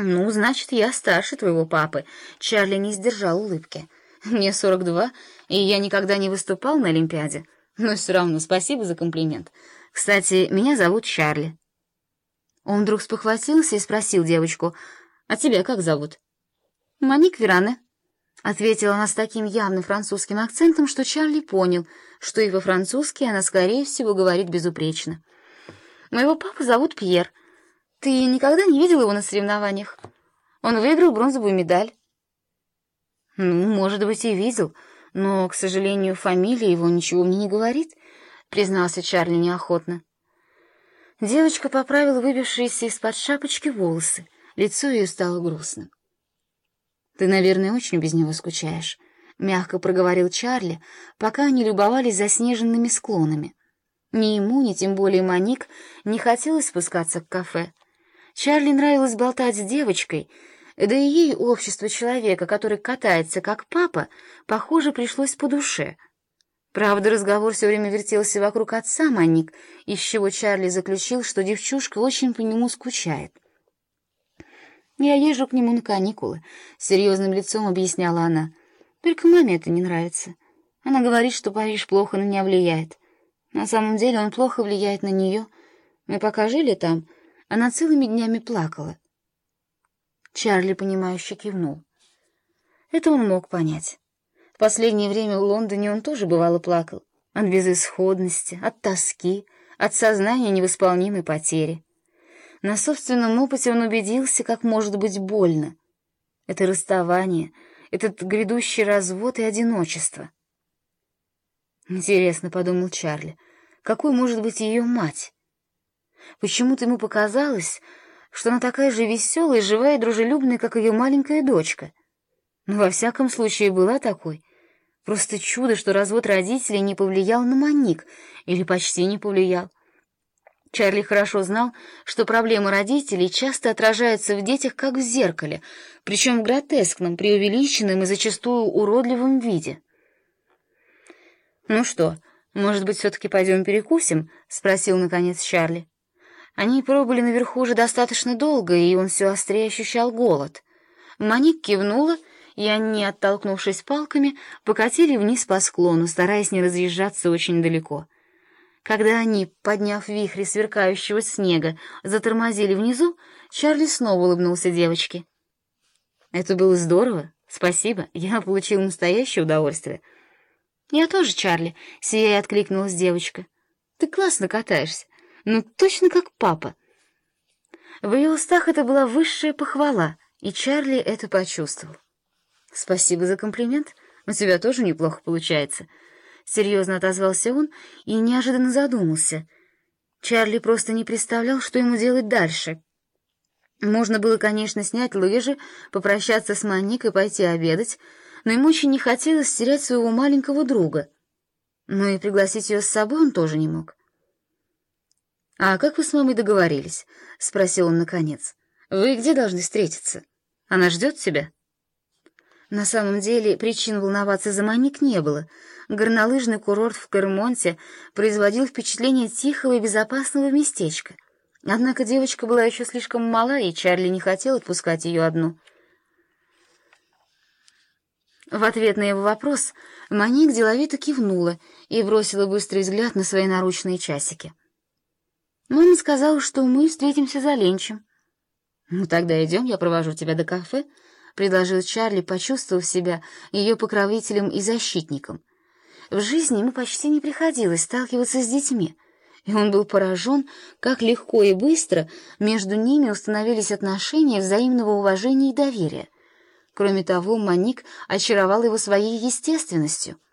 «Ну, значит, я старше твоего папы», — Чарли не сдержал улыбки. «Мне сорок два, и я никогда не выступал на Олимпиаде. Но все равно спасибо за комплимент. Кстати, меня зовут Чарли». Он вдруг спохватился и спросил девочку, «А тебя как зовут?» «Маник Веране», — ответила она с таким явным французским акцентом, что Чарли понял, что и по-французски она, скорее всего, говорит безупречно. «Моего папу зовут Пьер. Ты никогда не видел его на соревнованиях? Он выиграл бронзовую медаль». «Ну, может быть, и видел, но, к сожалению, фамилия его ничего мне не говорит», — признался Чарли неохотно. Девочка поправила выбившиеся из-под шапочки волосы. Лицо ее стало грустным. «Ты, наверное, очень без него скучаешь», — мягко проговорил Чарли, пока они любовались заснеженными склонами. Ни ему, ни тем более Моник не хотелось спускаться к кафе. Чарли нравилось болтать с девочкой, да и ей общество человека, который катается как папа, похоже, пришлось по душе. Правда, разговор все время вертелся вокруг отца Моник, из чего Чарли заключил, что девчушка очень по нему скучает. «Я езжу к нему на каникулы», — серьезным лицом объясняла она. «Только маме это не нравится. Она говорит, что Париж плохо на меня влияет. На самом деле он плохо влияет на нее. Мы пока жили там, она целыми днями плакала». Чарли, понимающе кивнул. Это он мог понять. В последнее время в Лондоне он тоже бывало плакал. От безысходности, от тоски, от сознания невосполнимой потери. На собственном опыте он убедился, как может быть больно. Это расставание, этот грядущий развод и одиночество. Интересно, — подумал Чарли, — какой может быть ее мать? Почему-то ему показалось, что она такая же веселая, живая и дружелюбная, как ее маленькая дочка. Но во всяком случае была такой. Просто чудо, что развод родителей не повлиял на Моник, или почти не повлиял. Чарли хорошо знал, что проблемы родителей часто отражаются в детях как в зеркале, причем в гротескном, преувеличенном и зачастую уродливом виде. «Ну что, может быть, все-таки пойдем перекусим?» — спросил, наконец, Чарли. Они пробыли наверху уже достаточно долго, и он все острее ощущал голод. Моник кивнула, и они, оттолкнувшись палками, покатили вниз по склону, стараясь не разъезжаться очень далеко — когда они, подняв вихри сверкающего снега, затормозили внизу, Чарли снова улыбнулся девочке. «Это было здорово. Спасибо. Я получил настоящее удовольствие». «Я тоже, Чарли», — сияя откликнулась девочка. «Ты классно катаешься. Ну, точно как папа». В ее устах это была высшая похвала, и Чарли это почувствовал. «Спасибо за комплимент. У тебя тоже неплохо получается», Серьезно отозвался он и неожиданно задумался. Чарли просто не представлял, что ему делать дальше. Можно было, конечно, снять лыжи, попрощаться с Моник и пойти обедать, но ему очень не хотелось терять своего маленького друга. Но и пригласить ее с собой он тоже не мог. «А как вы с мамой договорились?» — спросил он наконец. «Вы где должны встретиться? Она ждет тебя?» На самом деле причин волноваться за Моник не было — горнолыжный курорт в Кермонте производил впечатление тихого и безопасного местечка. Однако девочка была еще слишком мала, и Чарли не хотел отпускать ее одну. В ответ на его вопрос Моник деловито кивнула и бросила быстрый взгляд на свои наручные часики. Мама сказала, что мы встретимся за ленчем. «Ну, тогда идем, я провожу тебя до кафе», — предложил Чарли, почувствовав себя ее покровителем и защитником. В жизни ему почти не приходилось сталкиваться с детьми, и он был поражен, как легко и быстро между ними установились отношения взаимного уважения и доверия. Кроме того, Маник очаровал его своей естественностью —